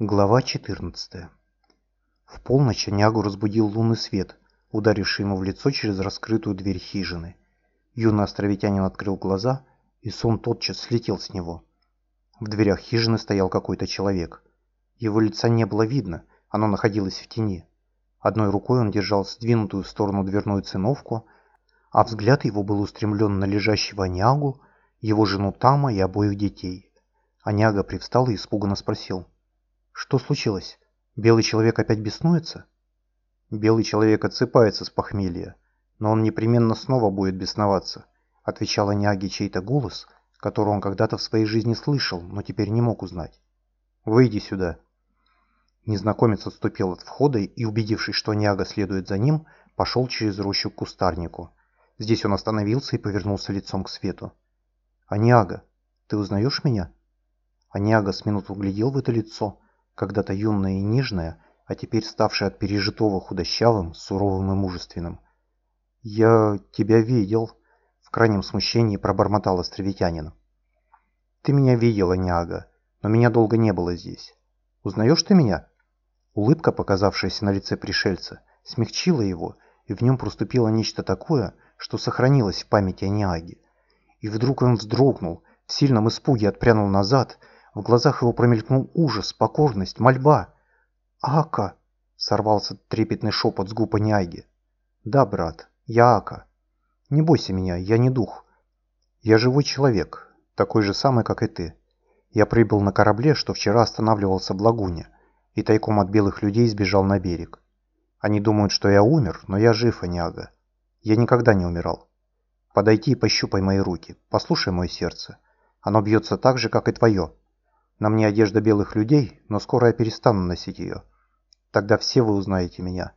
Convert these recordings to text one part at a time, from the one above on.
Глава 14 В полночь Нягу разбудил лунный свет, ударивший ему в лицо через раскрытую дверь хижины. Юный островитянин открыл глаза, и сон тотчас слетел с него. В дверях хижины стоял какой-то человек. Его лица не было видно, оно находилось в тени. Одной рукой он держал сдвинутую в сторону дверную циновку, а взгляд его был устремлен на лежащего Нягу, его жену Тама и обоих детей. Аняга привстал и испуганно спросил. «Что случилось? Белый человек опять беснуется?» «Белый человек отсыпается с похмелья, но он непременно снова будет бесноваться», отвечал Аняге чей-то голос, который он когда-то в своей жизни слышал, но теперь не мог узнать. «Выйди сюда». Незнакомец отступил от входа и, убедившись, что Аняга следует за ним, пошел через рощу к кустарнику. Здесь он остановился и повернулся лицом к свету. «Аниага, ты узнаешь меня?» Аниага с минуту глядел в это лицо, когда-то юное и нежное, а теперь ставшее от пережитого худощавым, суровым и мужественным. «Я тебя видел», — в крайнем смущении пробормотал островитянин. «Ты меня видел, Аниага, но меня долго не было здесь. Узнаешь ты меня?» Улыбка, показавшаяся на лице пришельца, смягчила его, и в нем проступило нечто такое, что сохранилось в памяти Аниаги. И вдруг он вздрогнул, в сильном испуге отпрянул назад, в глазах его промелькнул ужас, покорность, мольба. «Ака!» — сорвался трепетный шепот с губ Аниаги. «Да, брат, я Ака. Не бойся меня, я не дух. Я живой человек, такой же самый, как и ты. Я прибыл на корабле, что вчера останавливался в лагуне, и тайком от белых людей сбежал на берег. Они думают, что я умер, но я жив, Аниага. Я никогда не умирал. Подойди и пощупай мои руки, послушай мое сердце. Оно бьется так же, как и твое. На мне одежда белых людей, но скоро я перестану носить ее. Тогда все вы узнаете меня».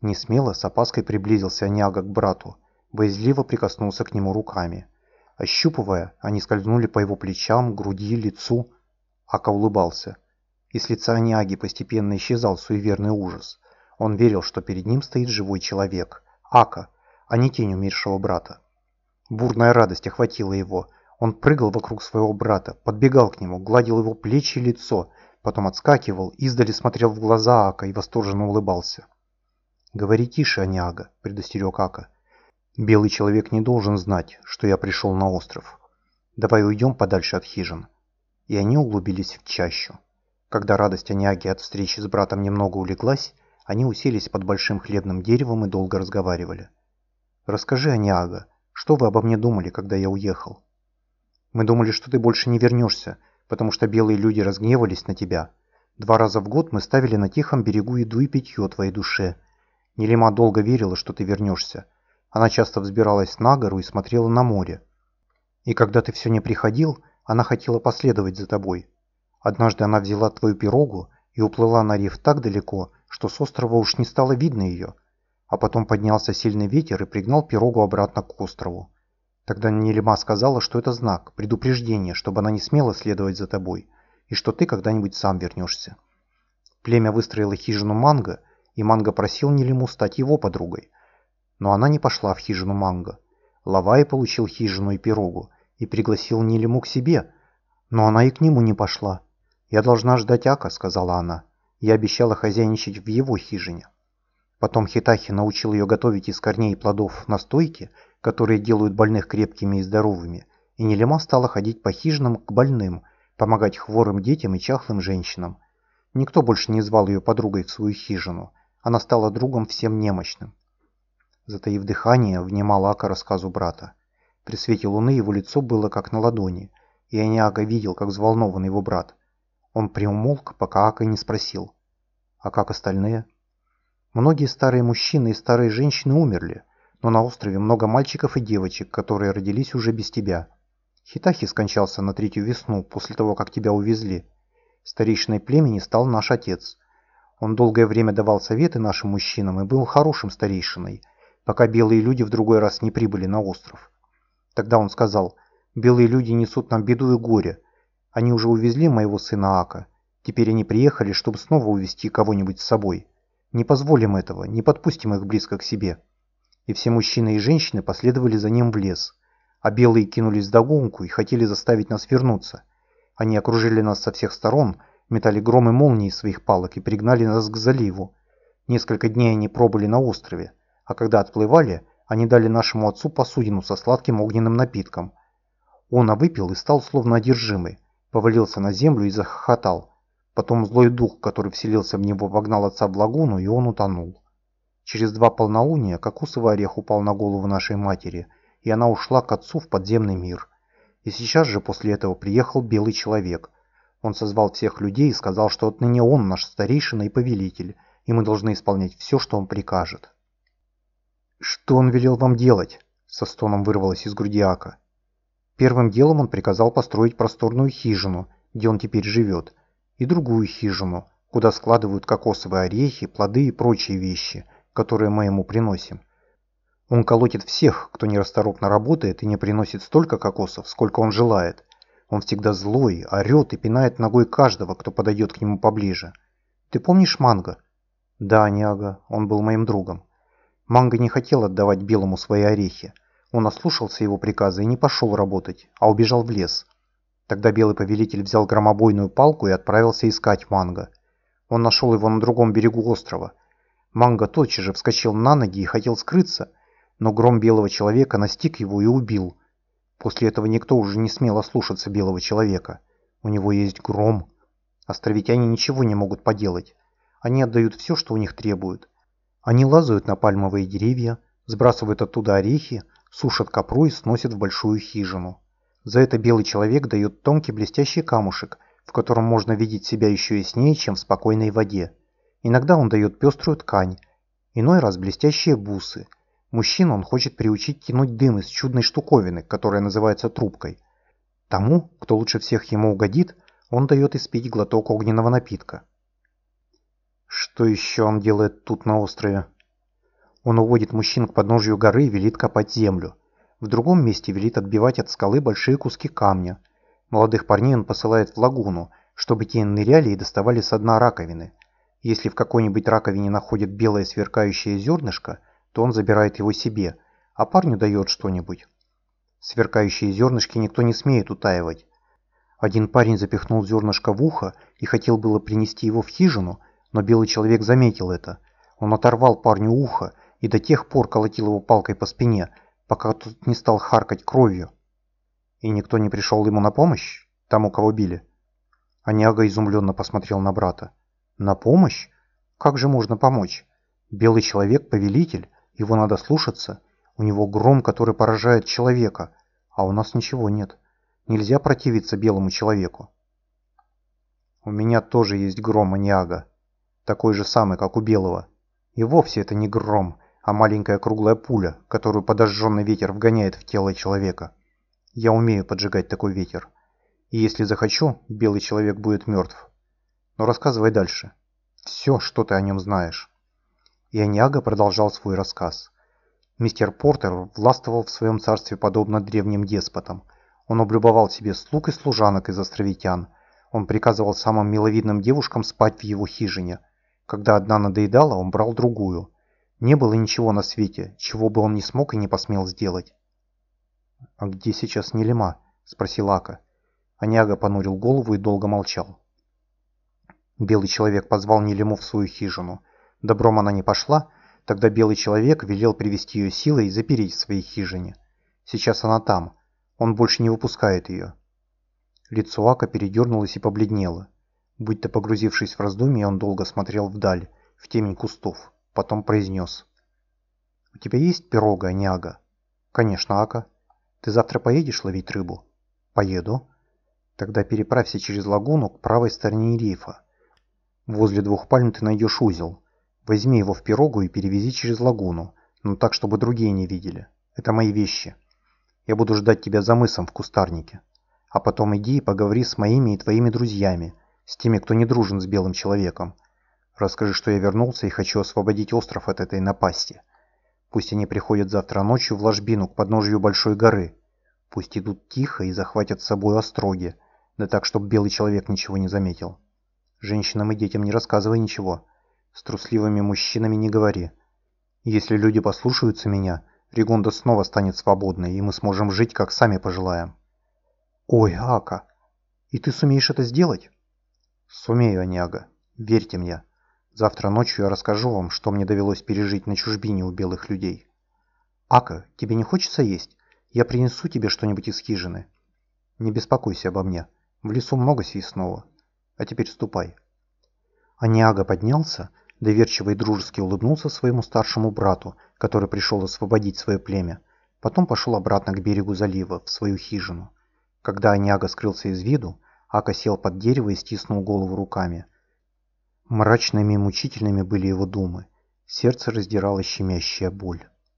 Не смело, с опаской приблизился Няга к брату, боязливо прикоснулся к нему руками. Ощупывая, они скользнули по его плечам, груди, лицу. Ака улыбался. И с лица Няги постепенно исчезал суеверный ужас. Он верил, что перед ним стоит живой человек. Ака, а не тень умершего брата. Бурная радость охватила его. Он прыгал вокруг своего брата, подбегал к нему, гладил его плечи и лицо, потом отскакивал, издали смотрел в глаза Ака и восторженно улыбался. «Говори тише, Аняга», — предостерег Ака. «Белый человек не должен знать, что я пришел на остров. Давай уйдем подальше от хижин». И они углубились в чащу. Когда радость Аняги от встречи с братом немного улеглась, они уселись под большим хлебным деревом и долго разговаривали. Расскажи, Аниага, что вы обо мне думали, когда я уехал? Мы думали, что ты больше не вернешься, потому что белые люди разгневались на тебя. Два раза в год мы ставили на тихом берегу еду и питье твоей душе. Нелима долго верила, что ты вернешься. Она часто взбиралась на гору и смотрела на море. И когда ты все не приходил, она хотела последовать за тобой. Однажды она взяла твою пирогу и уплыла на риф так далеко, что с острова уж не стало видно ее а потом поднялся сильный ветер и пригнал пирогу обратно к острову. Тогда Нелема сказала, что это знак, предупреждение, чтобы она не смела следовать за тобой, и что ты когда-нибудь сам вернешься. Племя выстроило хижину Манго, и Манго просил Нелему стать его подругой. Но она не пошла в хижину Манго. Лавай получил хижину и пирогу, и пригласил Нелему к себе, но она и к нему не пошла. «Я должна ждать Ака», — сказала она. «Я обещала хозяйничать в его хижине». Потом Хитахи научил ее готовить из корней и плодов настойки, которые делают больных крепкими и здоровыми, и Нелема стала ходить по хижинам к больным, помогать хворым детям и чахлым женщинам. Никто больше не звал ее подругой в свою хижину. Она стала другом всем немощным. Затаив дыхание, внимал Ака рассказу брата. При свете луны его лицо было как на ладони, и Аниага видел, как взволнован его брат. Он приумолк, пока Ака не спросил. «А как остальные?» Многие старые мужчины и старые женщины умерли, но на острове много мальчиков и девочек, которые родились уже без тебя. Хитахи скончался на третью весну, после того, как тебя увезли. Старейшиной племени стал наш отец. Он долгое время давал советы нашим мужчинам и был хорошим старейшиной, пока белые люди в другой раз не прибыли на остров. Тогда он сказал, «Белые люди несут нам беду и горе. Они уже увезли моего сына Ака. Теперь они приехали, чтобы снова увезти кого-нибудь с собой». Не позволим этого, не подпустим их близко к себе. И все мужчины и женщины последовали за ним в лес, а белые кинулись в догонку и хотели заставить нас вернуться. Они окружили нас со всех сторон, метали громы молнии из своих палок и пригнали нас к заливу. Несколько дней они пробыли на острове, а когда отплывали, они дали нашему отцу посудину со сладким огненным напитком. Он выпил и стал словно одержимый, повалился на землю и захохотал. Потом злой дух, который вселился в него, вогнал отца в лагуну, и он утонул. Через два полнолуния кокосовый орех упал на голову нашей матери, и она ушла к отцу в подземный мир. И сейчас же после этого приехал белый человек. Он созвал всех людей и сказал, что отныне он наш старейшина и повелитель, и мы должны исполнять все, что он прикажет. «Что он велел вам делать?» — со стоном вырвалось из груди Ака. Первым делом он приказал построить просторную хижину, где он теперь живет, и другую хижину, куда складывают кокосовые орехи, плоды и прочие вещи, которые мы ему приносим. Он колотит всех, кто нерасторопно работает и не приносит столько кокосов, сколько он желает. Он всегда злой, орет и пинает ногой каждого, кто подойдет к нему поближе. Ты помнишь Манго? Да, Няга, он был моим другом. Манго не хотел отдавать Белому свои орехи. Он ослушался его приказа и не пошел работать, а убежал в лес. Тогда Белый Повелитель взял громобойную палку и отправился искать Манго. Он нашел его на другом берегу острова. Манго тотчас же вскочил на ноги и хотел скрыться, но гром белого человека настиг его и убил. После этого никто уже не смел ослушаться белого человека. У него есть гром. Островитяне ничего не могут поделать. Они отдают все, что у них требуют. Они лазают на пальмовые деревья, сбрасывают оттуда орехи, сушат копру и сносят в большую хижину. За это белый человек дает тонкий блестящий камушек, в котором можно видеть себя еще яснее, чем в спокойной воде. Иногда он дает пеструю ткань, иной раз блестящие бусы – Мужчину он хочет приучить тянуть дым из чудной штуковины, которая называется трубкой. Тому, кто лучше всех ему угодит, он дает испить глоток огненного напитка. Что еще он делает тут на острове? Он уводит мужчин к подножью горы и велит копать землю. В другом месте велит отбивать от скалы большие куски камня. Молодых парней он посылает в лагуну, чтобы те ныряли и доставали со дна раковины. Если в какой-нибудь раковине находят белое сверкающее зернышко – то он забирает его себе, а парню дает что-нибудь. Сверкающие зернышки никто не смеет утаивать. Один парень запихнул зернышко в ухо и хотел было принести его в хижину, но белый человек заметил это. Он оторвал парню ухо и до тех пор колотил его палкой по спине, пока тот не стал харкать кровью. И никто не пришел ему на помощь, тому, кого били. Аняга изумленно посмотрел на брата. «На помощь? Как же можно помочь? Белый человек – повелитель, его надо слушаться. У него гром, который поражает человека. А у нас ничего нет. Нельзя противиться белому человеку. У меня тоже есть гром Аниага. Такой же самый, как у белого. И вовсе это не гром, а маленькая круглая пуля, которую подожженный ветер вгоняет в тело человека. Я умею поджигать такой ветер. И если захочу, белый человек будет мертв. Но рассказывай дальше. Все, что ты о нем знаешь. И Аниага продолжал свой рассказ. Мистер Портер властвовал в своем царстве подобно древним деспотам. Он облюбовал себе слуг и служанок из островитян. Он приказывал самым миловидным девушкам спать в его хижине. Когда одна надоедала, он брал другую. Не было ничего на свете, чего бы он не смог и не посмел сделать. «А где сейчас Нелема?» – спросил Ака. Аняга понурил голову и долго молчал. Белый человек позвал Нелему в свою хижину – Добром она не пошла, тогда белый человек велел привести ее силой и запереть в своей хижине. Сейчас она там, он больше не выпускает ее. Лицо Ака передернулось и побледнело. Будь-то погрузившись в раздумье, он долго смотрел вдаль, в темень кустов, потом произнес. «У тебя есть пирога, Аняга?» «Конечно, Ака. Ты завтра поедешь ловить рыбу?» «Поеду». «Тогда переправься через лагуну к правой стороне рифа. Возле двух пальм ты найдешь узел. Возьми его в пирогу и перевези через лагуну, но так, чтобы другие не видели. Это мои вещи. Я буду ждать тебя за мысом в кустарнике. А потом иди и поговори с моими и твоими друзьями, с теми, кто не дружен с белым человеком. Расскажи, что я вернулся и хочу освободить остров от этой напасти. Пусть они приходят завтра ночью в ложбину к подножью большой горы. Пусть идут тихо и захватят с собой остроги, да так, чтобы белый человек ничего не заметил. Женщинам и детям не рассказывай ничего. С трусливыми мужчинами не говори. Если люди послушаются меня, Ригонда снова станет свободной, и мы сможем жить, как сами пожелаем. Ой, Ака, и ты сумеешь это сделать? Сумею, Аняга. Верьте мне. Завтра ночью я расскажу вам, что мне довелось пережить на чужбине у белых людей. Ака, тебе не хочется есть? Я принесу тебе что-нибудь из хижины. Не беспокойся обо мне. В лесу много свистного. А теперь ступай. Аниага поднялся, доверчиво и дружески улыбнулся своему старшему брату, который пришел освободить свое племя. Потом пошел обратно к берегу залива, в свою хижину. Когда Аниага скрылся из виду, Ака сел под дерево и стиснул голову руками. Мрачными и мучительными были его думы. Сердце раздирала щемящая боль.